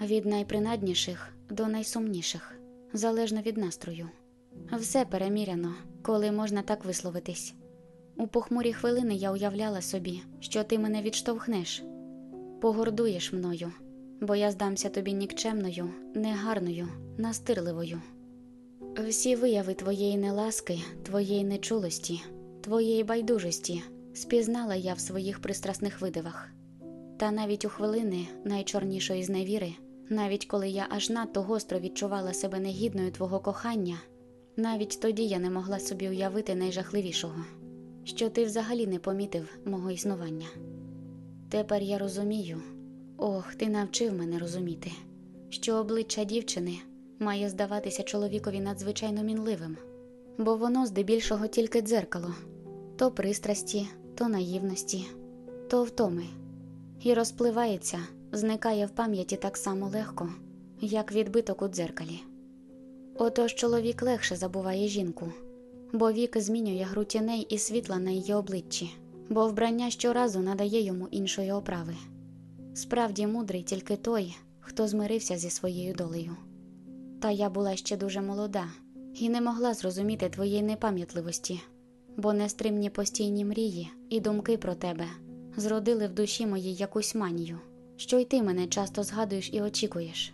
від найпринадніших до найсумніших, залежно від настрою. Все переміряно, коли можна так висловитись. У похмурі хвилини я уявляла собі, що ти мене відштовхнеш, погордуєш мною, бо я здамся тобі нікчемною, негарною, настирливою. Всі вияви твоєї неласки, твоєї нечулості, твоєї байдужості спізнала я в своїх пристрасних видивах. Та навіть у хвилини найчорнішої зневіри, навіть коли я аж надто гостро відчувала себе негідною твого кохання, навіть тоді я не могла собі уявити найжахливішого, що ти взагалі не помітив мого існування. Тепер я розумію, ох, ти навчив мене розуміти, що обличчя дівчини має здаватися чоловікові надзвичайно мінливим, бо воно здебільшого тільки дзеркало то пристрасті, то наївності, то втоми, і розпливається, зникає в пам'яті так само легко, як відбиток у дзеркалі. Отож чоловік легше забуває жінку, бо вік змінює гру тіней і світла на її обличчі, бо вбрання щоразу надає йому іншої оправи. Справді мудрий тільки той, хто змирився зі своєю долею. Та я була ще дуже молода і не могла зрозуміти твоєї непам'ятливості, бо нестримні постійні мрії і думки про тебе зродили в душі моїй якусь манію, що й ти мене часто згадуєш і очікуєш.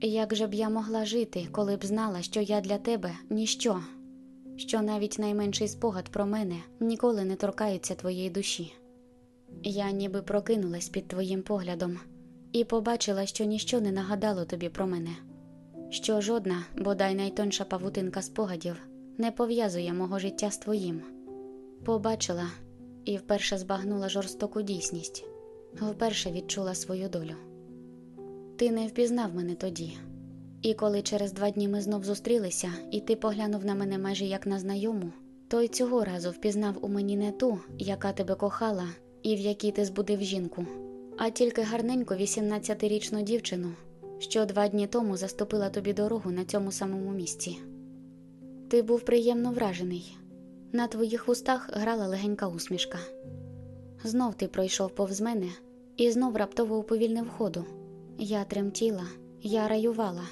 Як же б я могла жити, коли б знала, що я для тебе ніщо, що навіть найменший спогад про мене ніколи не торкається твоєї душі? Я ніби прокинулась під твоїм поглядом і побачила, що ніщо не нагадало тобі про мене, що жодна, бодай найтонша павутинка спогадів не пов'язує мого життя з твоїм. Побачила і вперше збагнула жорстоку дійсність, вперше відчула свою долю. Ти не впізнав мене тоді, і коли через два дні ми знов зустрілися, і ти поглянув на мене майже як на знайому, то й цього разу впізнав у мені не ту, яка тебе кохала і в якій ти збудив жінку, а тільки гарненьку 18-річну дівчину, що два дні тому заступила тобі дорогу на цьому самому місці. Ти був приємно вражений. На твоїх устах грала легенька усмішка. Знов ти пройшов повз мене і знов раптово уповільнив ходу. Я тремтіла, я раювала,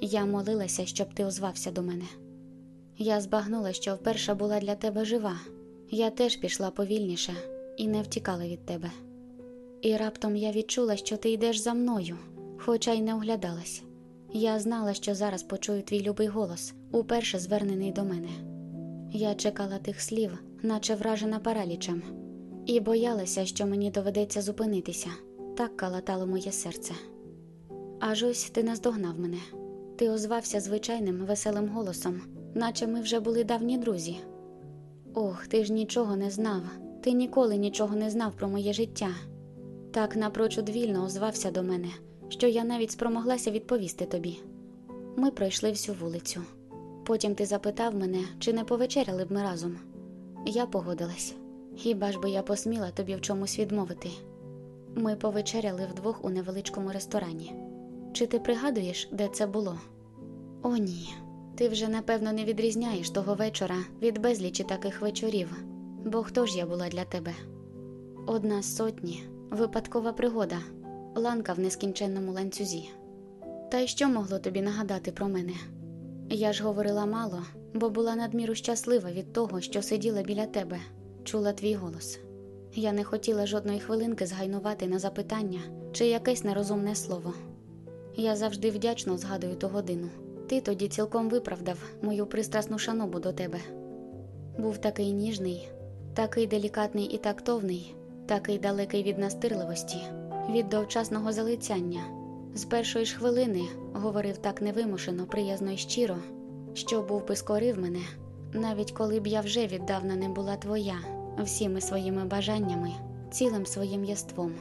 я молилася, щоб ти озвався до мене. Я збагнула, що вперше була для тебе жива. Я теж пішла повільніше і не втікала від тебе. І раптом я відчула, що ти йдеш за мною, хоча й не оглядалась. Я знала, що зараз почую твій любий голос, уперше звернений до мене. Я чекала тих слів, наче вражена паралічем, і боялася, що мені доведеться зупинитися. Так калатало моє серце. Аж ось ти наздогнав мене. Ти озвався звичайним веселим голосом, наче ми вже були давні друзі. Ох, ти ж нічого не знав, ти ніколи нічого не знав про моє життя. Так напрочуд вільно озвався до мене, що я навіть спромоглася відповісти тобі. Ми пройшли всю вулицю. Потім ти запитав мене, чи не повечеряли б ми разом. Я погодилась, хіба ж би я посміла тобі в чомусь відмовити. Ми повечеряли вдвох у невеличкому ресторані. Чи ти пригадуєш, де це було? О, ні. Ти вже напевно не відрізняєш того вечора від безлічі таких вечорів, бо хто ж я була для тебе? Одна з сотні, випадкова пригода, ланка в нескінченному ланцюзі. Та й що могло тобі нагадати про мене? Я ж говорила мало, бо була надміру щаслива від того, що сиділа біля тебе, чула твій голос. Я не хотіла жодної хвилинки згайнувати на запитання чи якесь нерозумне слово. Я завжди вдячно згадую ту годину. Ти тоді цілком виправдав мою пристрасну шанобу до тебе. Був такий ніжний, такий делікатний і тактовний, такий далекий від настирливості, від довчасного залицяння. З першої ж хвилини говорив так невимушено, приязно й щиро, що був би скорив мене, навіть коли б я вже віддавна не була твоя, всіми своїми бажаннями, цілим своїм єством.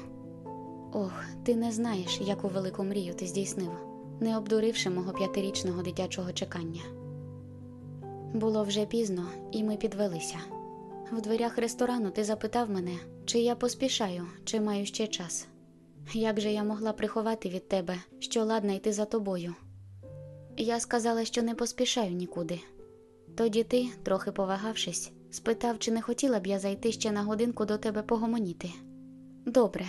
Ох, ти не знаєш, яку велику мрію ти здійснив, не обдуривши мого п'ятирічного дитячого чекання. Було вже пізно, і ми підвелися. В дверях ресторану ти запитав мене, чи я поспішаю, чи маю ще час. Як же я могла приховати від тебе, що ладна йти за тобою? Я сказала, що не поспішаю нікуди. Тоді ти, трохи повагавшись, спитав, чи не хотіла б я зайти ще на годинку до тебе погомоніти. Добре,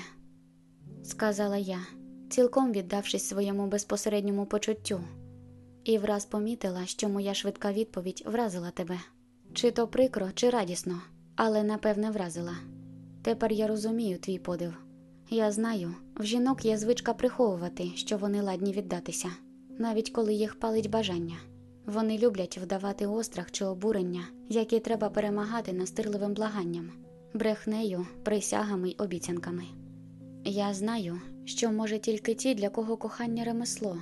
сказала я, цілком віддавшись своєму безпосередньому почуттю, і враз помітила, що моя швидка відповідь вразила тебе. Чи то прикро, чи радісно, але напевне вразила. Тепер я розумію твій подив. Я знаю, в жінок є звичка приховувати, що вони ладні віддатися, навіть коли їх палить бажання. Вони люблять вдавати острах чи обурення, які треба перемагати настирливим благанням, брехнею, присягами й обіцянками. Я знаю, що може тільки ті, для кого кохання ремесло,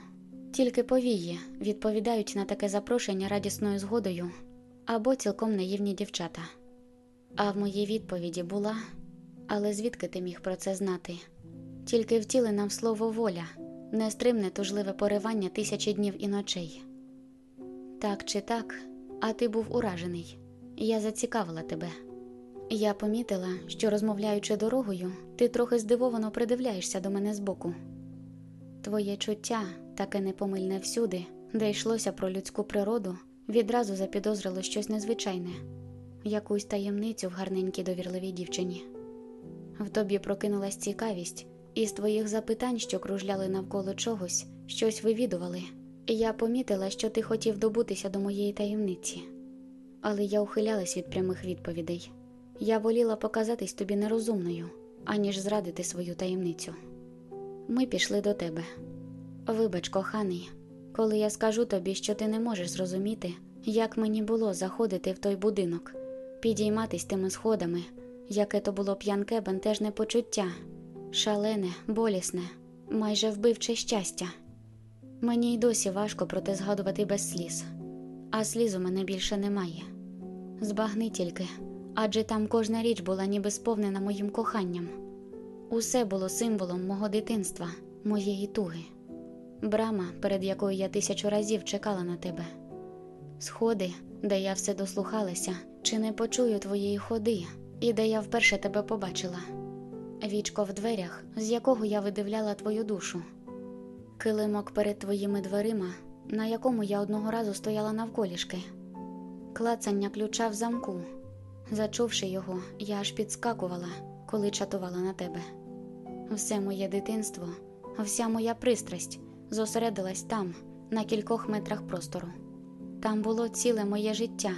тільки повії відповідають на таке запрошення радісною згодою або цілком наївні дівчата. А в моїй відповіді була але звідки ти міг про це знати? Тільки втілена в слово воля, нестримне тужливе поривання тисячі днів і ночей. Так чи так, а ти був уражений, я зацікавила тебе. Я помітила, що, розмовляючи дорогою, ти трохи здивовано придивляєшся до мене збоку. Твоє чуття, таке непомильне всюди, де йшлося про людську природу, відразу запідозрило щось незвичайне, якусь таємницю в гарненькій довірливій дівчині. В тобі прокинулась цікавість, і з твоїх запитань, що кружляли навколо чогось, щось вивідували, я помітила, що ти хотів добутися до моєї таємниці. Але я ухилялась від прямих відповідей. Я воліла показатись тобі нерозумною, аніж зрадити свою таємницю. Ми пішли до тебе. Вибач, коханий, коли я скажу тобі, що ти не можеш зрозуміти, як мені було заходити в той будинок, підійматись тими сходами яке то було п'янке бентежне почуття, шалене, болісне, майже вбивче щастя. Мені й досі важко про те згадувати без сліз, а сліз у мене більше немає. Збагни тільки, адже там кожна річ була ніби сповнена моїм коханням. Усе було символом мого дитинства, моєї туги, брама, перед якою я тисячу разів чекала на тебе, сходи, де я все дослухалася, чи не почую твоєї ходи і де я вперше тебе побачила, вічко в дверях, з якого я видивляла твою душу, килимок перед твоїми дверима, на якому я одного разу стояла навколішки, клацання ключа в замку. Зачувши його, я аж підскакувала, коли чатувала на тебе. Все моє дитинство, вся моя пристрасть зосередилась там, на кількох метрах простору. Там було ціле моє життя,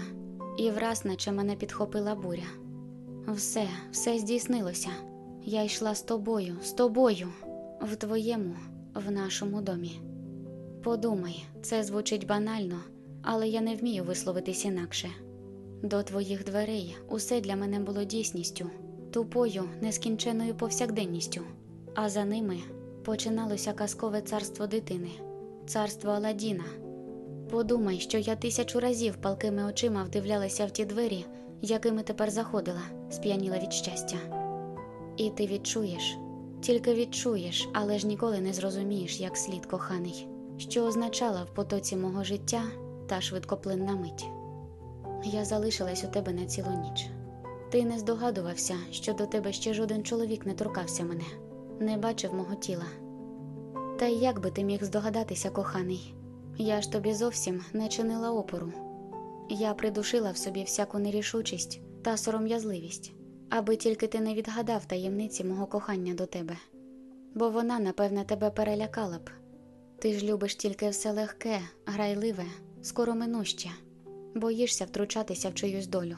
і враз, наче мене підхопила буря. Все, все здійснилося. Я йшла з тобою, з тобою, в твоєму, в нашому домі. Подумай, це звучить банально, але я не вмію висловитись інакше. До твоїх дверей усе для мене було дійсністю, тупою, нескінченою повсякденністю, а за ними починалося казкове царство дитини, царство Аладдіна. Подумай, що я тисячу разів палкими очима вдивлялася в ті двері якими тепер заходила, сп'яніла від щастя. І ти відчуєш, тільки відчуєш, але ж ніколи не зрозумієш, як слід коханий, що означала в потоці мого життя та швидкоплинна мить. Я залишилась у тебе на цілу ніч. Ти не здогадувався, що до тебе ще жоден чоловік не торкався мене, не бачив мого тіла. Та як би ти міг здогадатися, коханий, я ж тобі зовсім не чинила опору. Я придушила в собі всяку нерішучість та сором'язливість. аби тільки ти не відгадав таємниці мого кохання до тебе, бо вона, напевне, тебе перелякала б. Ти ж любиш тільки все легке, грайливе, скороминуще, боїшся втручатися в чиюсь долю.